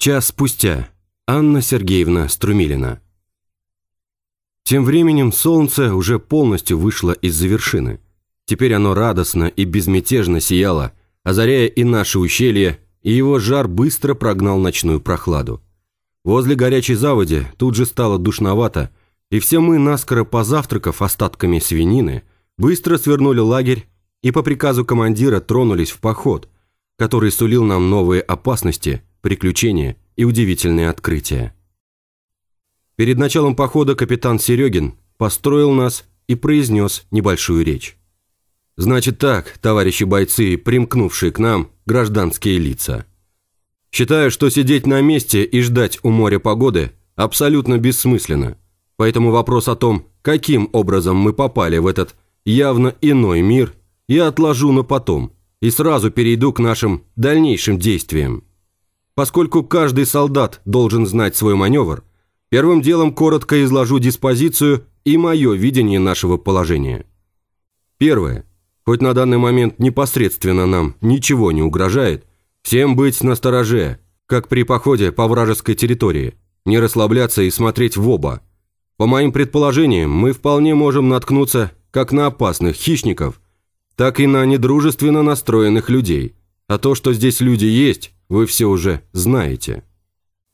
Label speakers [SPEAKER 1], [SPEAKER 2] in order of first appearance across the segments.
[SPEAKER 1] Час спустя. Анна Сергеевна Струмилина. Тем временем солнце уже полностью вышло из-за вершины. Теперь оно радостно и безмятежно сияло, озаряя и наше ущелье, и его жар быстро прогнал ночную прохладу. Возле горячей заводи тут же стало душновато, и все мы, наскоро позавтракав остатками свинины, быстро свернули лагерь и по приказу командира тронулись в поход, который сулил нам новые опасности, приключения и удивительные открытия. Перед началом похода капитан Серегин построил нас и произнес небольшую речь. «Значит так, товарищи бойцы, примкнувшие к нам, гражданские лица. Считаю, что сидеть на месте и ждать у моря погоды абсолютно бессмысленно. Поэтому вопрос о том, каким образом мы попали в этот явно иной мир, я отложу на потом и сразу перейду к нашим дальнейшим действиям. Поскольку каждый солдат должен знать свой маневр, первым делом коротко изложу диспозицию и мое видение нашего положения. Первое. Хоть на данный момент непосредственно нам ничего не угрожает, всем быть настороже, как при походе по вражеской территории, не расслабляться и смотреть в оба. По моим предположениям, мы вполне можем наткнуться как на опасных хищников, так и на недружественно настроенных людей, а то, что здесь люди есть, вы все уже знаете.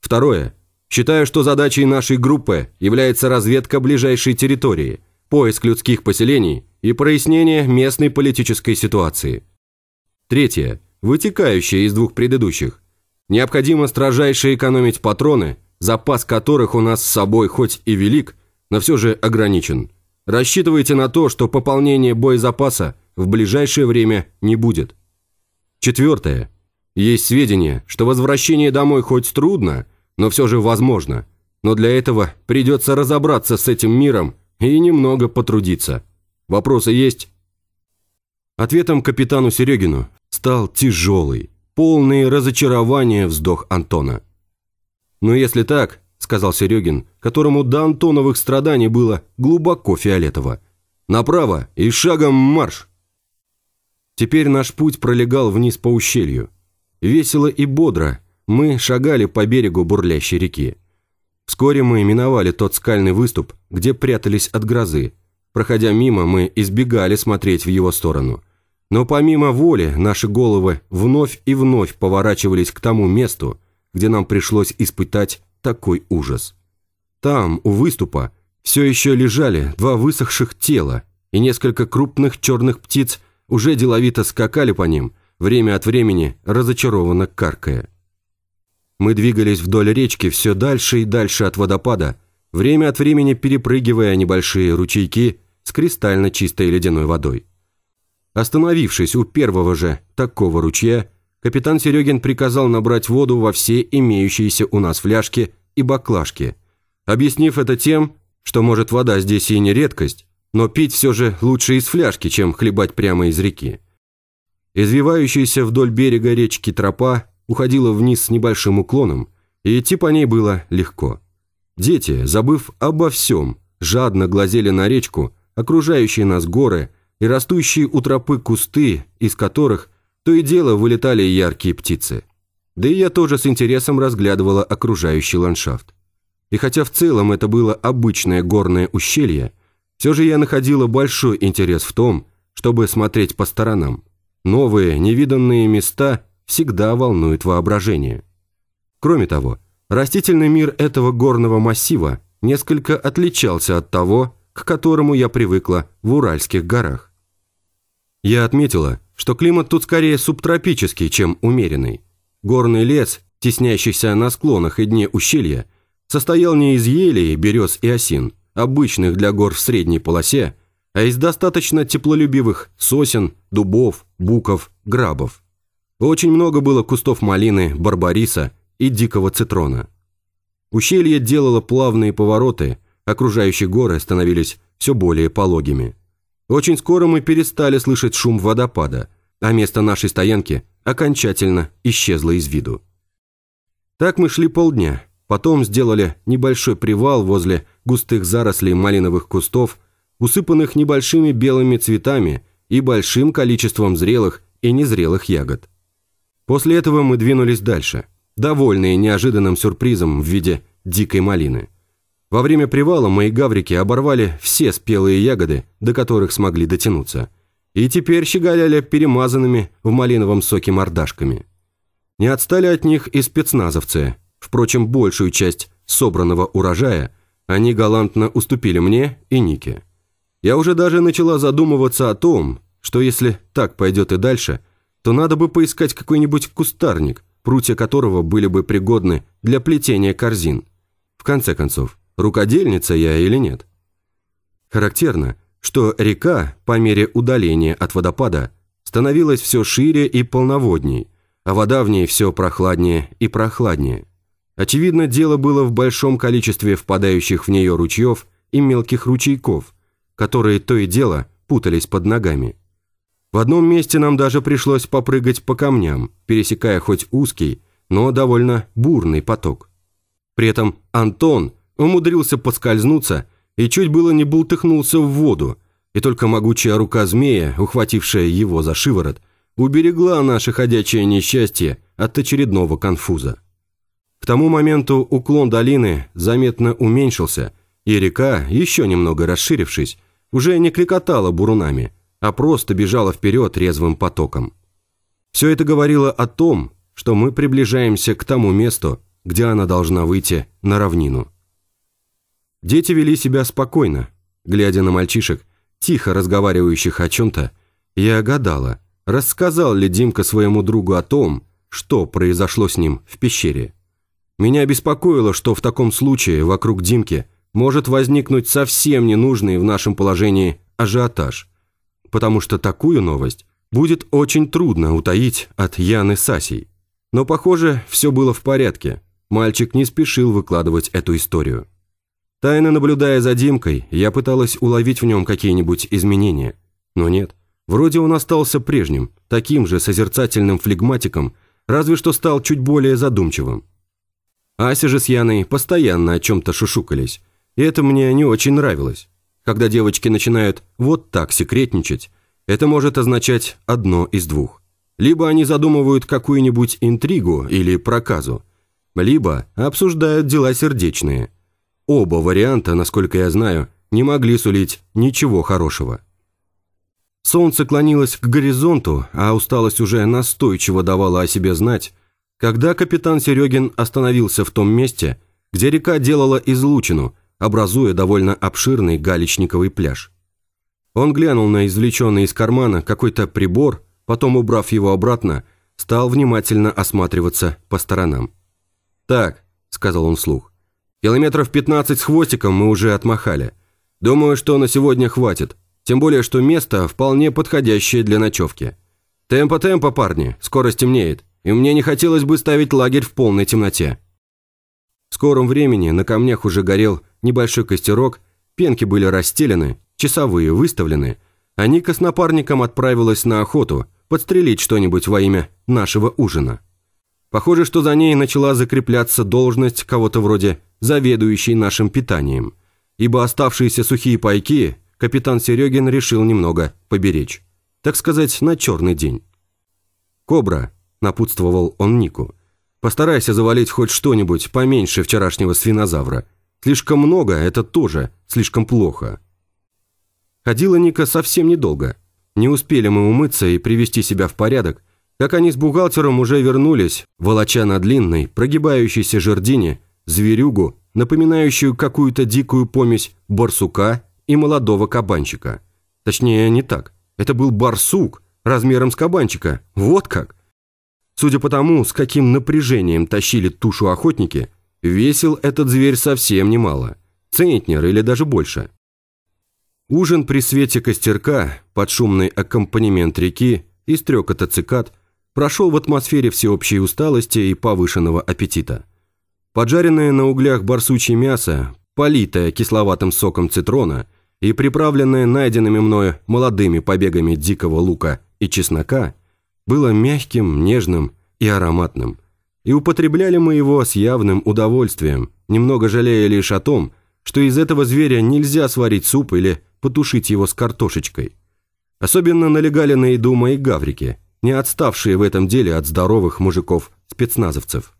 [SPEAKER 1] Второе. Считаю, что задачей нашей группы является разведка ближайшей территории, поиск людских поселений и прояснение местной политической ситуации. Третье. Вытекающее из двух предыдущих. Необходимо строжайше экономить патроны, запас которых у нас с собой хоть и велик, но все же ограничен. Рассчитывайте на то, что пополнение боезапаса в ближайшее время не будет. Четвертое. Есть сведения, что возвращение домой хоть трудно, но все же возможно. Но для этого придется разобраться с этим миром и немного потрудиться. Вопросы есть? Ответом капитану Серегину стал тяжелый, полный разочарования вздох Антона. «Ну если так», — сказал Серегин, которому до Антоновых страданий было глубоко фиолетово, «направо и шагом марш!» Теперь наш путь пролегал вниз по ущелью. Весело и бодро мы шагали по берегу бурлящей реки. Вскоре мы миновали тот скальный выступ, где прятались от грозы. Проходя мимо, мы избегали смотреть в его сторону. Но помимо воли, наши головы вновь и вновь поворачивались к тому месту, где нам пришлось испытать такой ужас. Там, у выступа, все еще лежали два высохших тела, и несколько крупных черных птиц уже деловито скакали по ним – время от времени разочарованно каркая. Мы двигались вдоль речки все дальше и дальше от водопада, время от времени перепрыгивая небольшие ручейки с кристально чистой ледяной водой. Остановившись у первого же такого ручья, капитан Серегин приказал набрать воду во все имеющиеся у нас фляжки и баклажки, объяснив это тем, что, может, вода здесь и не редкость, но пить все же лучше из фляжки, чем хлебать прямо из реки. Извивающаяся вдоль берега речки тропа уходила вниз с небольшим уклоном, и идти по ней было легко. Дети, забыв обо всем, жадно глазели на речку, окружающие нас горы и растущие у тропы кусты, из которых то и дело вылетали яркие птицы. Да и я тоже с интересом разглядывала окружающий ландшафт. И хотя в целом это было обычное горное ущелье, все же я находила большой интерес в том, чтобы смотреть по сторонам. Новые, невиданные места всегда волнуют воображение. Кроме того, растительный мир этого горного массива несколько отличался от того, к которому я привыкла в Уральских горах. Я отметила, что климат тут скорее субтропический, чем умеренный. Горный лес, теснящийся на склонах и дне ущелья, состоял не из елей, берез и осин, обычных для гор в средней полосе, а из достаточно теплолюбивых сосен, дубов, буков, грабов. Очень много было кустов малины, барбариса и дикого цитрона. Ущелье делало плавные повороты, окружающие горы становились все более пологими. Очень скоро мы перестали слышать шум водопада, а место нашей стоянки окончательно исчезло из виду. Так мы шли полдня, потом сделали небольшой привал возле густых зарослей малиновых кустов усыпанных небольшими белыми цветами и большим количеством зрелых и незрелых ягод. После этого мы двинулись дальше. довольные неожиданным сюрпризом в виде дикой малины. Во время привала мои гаврики оборвали все спелые ягоды, до которых смогли дотянуться, и теперь щеголяли перемазанными в малиновом соке мордашками. Не отстали от них и спецназовцы. Впрочем, большую часть собранного урожая они галантно уступили мне и Нике. Я уже даже начала задумываться о том, что если так пойдет и дальше, то надо бы поискать какой-нибудь кустарник, прутья которого были бы пригодны для плетения корзин. В конце концов, рукодельница я или нет? Характерно, что река, по мере удаления от водопада, становилась все шире и полноводней, а вода в ней все прохладнее и прохладнее. Очевидно, дело было в большом количестве впадающих в нее ручьев и мелких ручейков, которые то и дело путались под ногами. В одном месте нам даже пришлось попрыгать по камням, пересекая хоть узкий, но довольно бурный поток. При этом Антон умудрился подскользнуться и чуть было не бултыхнулся в воду, и только могучая рука змея, ухватившая его за шиворот, уберегла наше ходячее несчастье от очередного конфуза. К тому моменту уклон долины заметно уменьшился, и река, еще немного расширившись, уже не кликотала бурунами, а просто бежала вперед резвым потоком. Все это говорило о том, что мы приближаемся к тому месту, где она должна выйти на равнину. Дети вели себя спокойно. Глядя на мальчишек, тихо разговаривающих о чем-то, я гадала – Рассказал ли Димка своему другу о том, что произошло с ним в пещере? Меня беспокоило, что в таком случае вокруг Димки может возникнуть совсем ненужный в нашем положении ажиотаж, потому что такую новость будет очень трудно утаить от Яны Сасей. Но, похоже, все было в порядке. Мальчик не спешил выкладывать эту историю. Тайно наблюдая за Димкой, я пыталась уловить в нем какие-нибудь изменения. Но нет – Вроде он остался прежним, таким же созерцательным флегматиком, разве что стал чуть более задумчивым. Ася же с Яной постоянно о чем-то шушукались, и это мне не очень нравилось. Когда девочки начинают вот так секретничать, это может означать одно из двух. Либо они задумывают какую-нибудь интригу или проказу, либо обсуждают дела сердечные. Оба варианта, насколько я знаю, не могли сулить ничего хорошего. Солнце клонилось к горизонту, а усталость уже настойчиво давала о себе знать, когда капитан Серегин остановился в том месте, где река делала излучину, образуя довольно обширный галечниковый пляж. Он глянул на извлеченный из кармана какой-то прибор, потом, убрав его обратно, стал внимательно осматриваться по сторонам. «Так», — сказал он вслух, — «километров 15 с хвостиком мы уже отмахали. Думаю, что на сегодня хватит. Тем более, что место вполне подходящее для ночевки. Темпо-темпо, парни, скоро стемнеет, и мне не хотелось бы ставить лагерь в полной темноте. В скором времени на камнях уже горел небольшой костерок, пенки были расстелены, часовые выставлены, а Ника с напарником отправилась на охоту подстрелить что-нибудь во имя нашего ужина. Похоже, что за ней начала закрепляться должность кого-то вроде заведующей нашим питанием, ибо оставшиеся сухие пайки капитан Серегин решил немного поберечь. Так сказать, на черный день. «Кобра», – напутствовал он Нику, – «постарайся завалить хоть что-нибудь поменьше вчерашнего свинозавра. Слишком много – это тоже слишком плохо». Ходила Ника совсем недолго. Не успели мы умыться и привести себя в порядок, как они с бухгалтером уже вернулись, волоча на длинной, прогибающейся жердине, зверюгу, напоминающую какую-то дикую помесь барсука и молодого кабанчика. Точнее, не так. Это был барсук размером с кабанчика. Вот как. Судя по тому, с каким напряжением тащили тушу охотники, весил этот зверь совсем немало. Центнер или даже больше. Ужин при свете костерка, под шумный аккомпанемент реки и стрекота цикад прошел в атмосфере всеобщей усталости и повышенного аппетита. Поджаренное на углях барсучье мясо, политое кисловатым соком цитрона и приправленное найденными мною молодыми побегами дикого лука и чеснока, было мягким, нежным и ароматным. И употребляли мы его с явным удовольствием, немного жалея лишь о том, что из этого зверя нельзя сварить суп или потушить его с картошечкой. Особенно налегали на еду мои гаврики, не отставшие в этом деле от здоровых мужиков-спецназовцев.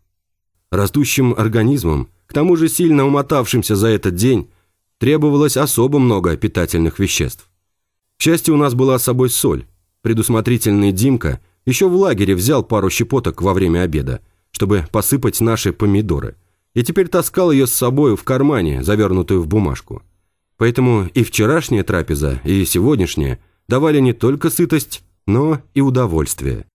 [SPEAKER 1] Растущим организмом, к тому же сильно умотавшимся за этот день, требовалось особо много питательных веществ. К счастью, у нас была с собой соль. Предусмотрительный Димка еще в лагере взял пару щепоток во время обеда, чтобы посыпать наши помидоры, и теперь таскал ее с собой в кармане, завернутую в бумажку. Поэтому и вчерашняя трапеза, и сегодняшняя давали не только сытость, но и удовольствие.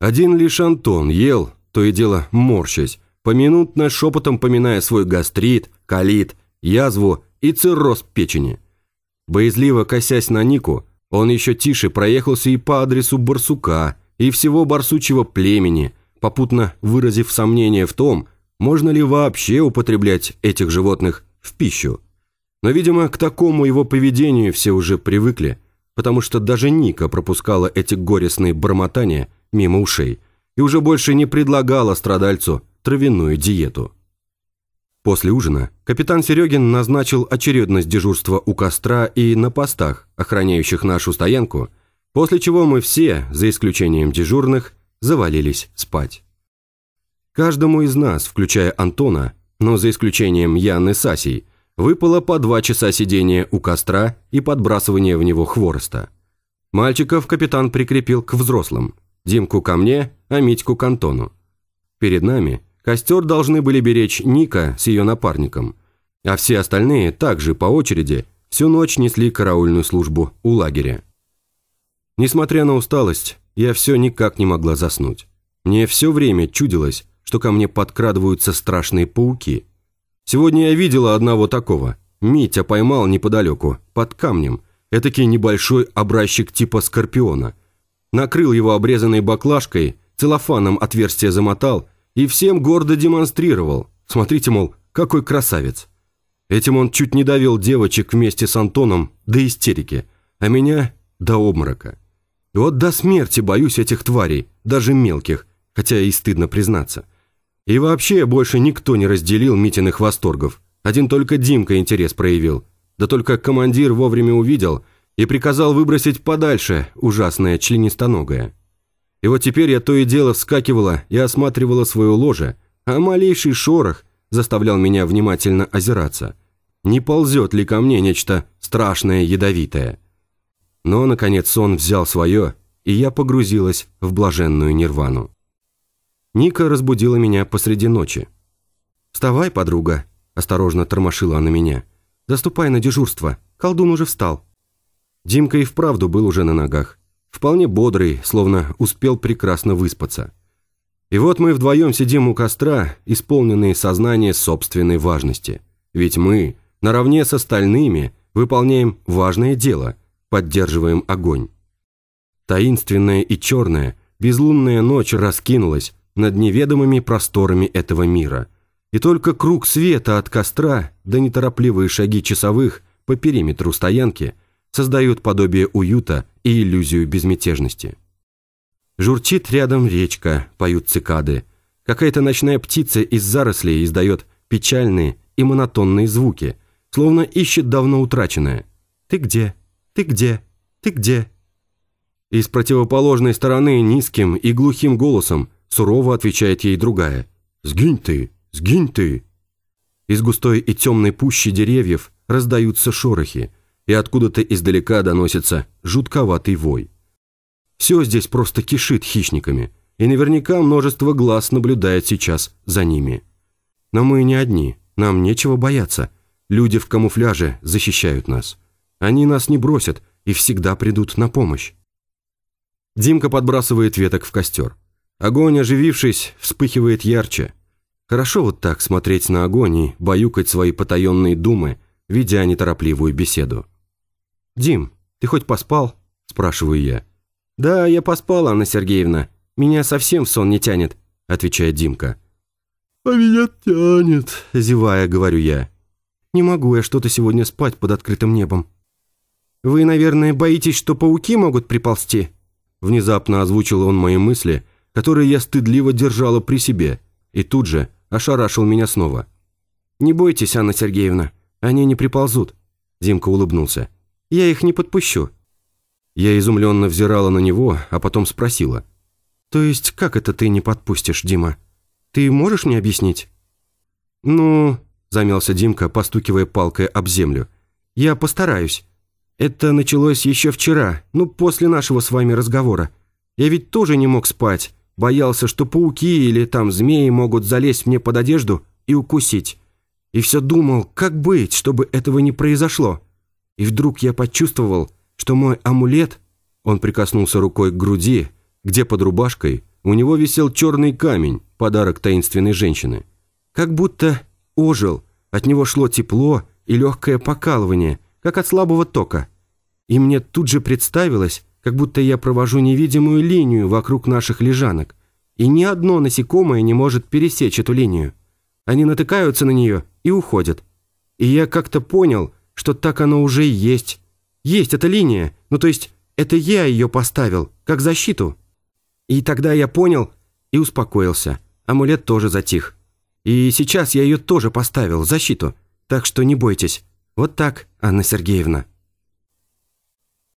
[SPEAKER 1] Один лишь Антон ел, то и дело морщась, поминутно шепотом поминая свой гастрит, колит, язву и цирроз печени. Боязливо косясь на Нику, он еще тише проехался и по адресу барсука, и всего барсучьего племени, попутно выразив сомнение в том, можно ли вообще употреблять этих животных в пищу. Но, видимо, к такому его поведению все уже привыкли, потому что даже Ника пропускала эти горестные бормотания мимо ушей и уже больше не предлагала страдальцу травяную диету. После ужина капитан Серегин назначил очередность дежурства у костра и на постах, охраняющих нашу стоянку, после чего мы все, за исключением дежурных, завалились спать. Каждому из нас, включая Антона, но за исключением Яны Сасей, выпало по два часа сидения у костра и подбрасывания в него хвороста. Мальчиков капитан прикрепил к взрослым, Димку ко мне, а Митьку к Антону. Перед нами костер должны были беречь Ника с ее напарником, а все остальные также по очереди всю ночь несли караульную службу у лагеря. Несмотря на усталость, я все никак не могла заснуть. Мне все время чудилось, что ко мне подкрадываются страшные пауки – Сегодня я видела одного такого. Митя поймал неподалеку, под камнем, этакий небольшой образчик типа скорпиона. Накрыл его обрезанной баклажкой, целлофаном отверстие замотал и всем гордо демонстрировал. Смотрите, мол, какой красавец. Этим он чуть не довел девочек вместе с Антоном до истерики, а меня до обморока. Вот до смерти боюсь этих тварей, даже мелких, хотя и стыдно признаться. И вообще больше никто не разделил Митиных восторгов. Один только Димка интерес проявил. Да только командир вовремя увидел и приказал выбросить подальше ужасное членистоногое. И вот теперь я то и дело вскакивала и осматривала свое ложе, а малейший шорох заставлял меня внимательно озираться. Не ползет ли ко мне нечто страшное ядовитое? Но, наконец, сон взял свое, и я погрузилась в блаженную нирвану. Ника разбудила меня посреди ночи. «Вставай, подруга», – осторожно тормошила она меня. «Заступай на дежурство, колдун уже встал». Димка и вправду был уже на ногах. Вполне бодрый, словно успел прекрасно выспаться. И вот мы вдвоем сидим у костра, исполненные сознания собственной важности. Ведь мы, наравне с остальными, выполняем важное дело, поддерживаем огонь. Таинственная и черная, безлунная ночь раскинулась, над неведомыми просторами этого мира. И только круг света от костра, да неторопливые шаги часовых по периметру стоянки создают подобие уюта и иллюзию безмятежности. Журчит рядом речка, поют цикады. Какая-то ночная птица из зарослей издает печальные и монотонные звуки, словно ищет давно утраченное. «Ты где? Ты где? Ты где?» И с противоположной стороны низким и глухим голосом Сурово отвечает ей другая. «Сгинь ты! Сгинь ты!» Из густой и темной пущи деревьев раздаются шорохи, и откуда-то издалека доносится жутковатый вой. Все здесь просто кишит хищниками, и наверняка множество глаз наблюдает сейчас за ними. Но мы не одни, нам нечего бояться. Люди в камуфляже защищают нас. Они нас не бросят и всегда придут на помощь. Димка подбрасывает веток в костер. Огонь, оживившись, вспыхивает ярче. Хорошо вот так смотреть на огонь и баюкать свои потаенные думы, ведя неторопливую беседу. «Дим, ты хоть поспал?» – спрашиваю я. «Да, я поспал, Анна Сергеевна. Меня совсем в сон не тянет», – отвечает Димка. «А меня тянет», – зевая, говорю я. «Не могу я что-то сегодня спать под открытым небом». «Вы, наверное, боитесь, что пауки могут приползти?» Внезапно озвучил он мои мысли – которые я стыдливо держала при себе, и тут же ошарашил меня снова. «Не бойтесь, Анна Сергеевна, они не приползут», – Димка улыбнулся. «Я их не подпущу». Я изумленно взирала на него, а потом спросила. «То есть как это ты не подпустишь, Дима?»
[SPEAKER 2] Ты можешь мне объяснить?» «Ну...» – замялся Димка, постукивая палкой об землю. «Я постараюсь. Это началось еще вчера, ну, после нашего с вами разговора. Я ведь тоже не мог спать. Боялся, что пауки или там змеи могут залезть мне под одежду и укусить. И все думал, как быть, чтобы этого не произошло. И вдруг я почувствовал, что мой амулет... Он прикоснулся рукой к груди, где под рубашкой у него висел черный камень, подарок таинственной женщины. Как будто ожил, от него шло тепло и легкое покалывание, как от слабого тока. И мне тут же представилось, как будто я провожу невидимую линию вокруг наших лежанок, и ни одно насекомое не может пересечь эту линию. Они натыкаются на нее и уходят. И я как-то понял, что так оно уже и есть. Есть эта линия, ну то есть это я ее поставил, как защиту. И тогда я понял и успокоился. Амулет тоже затих. И сейчас я ее тоже поставил, защиту. Так что не бойтесь. Вот так, Анна Сергеевна.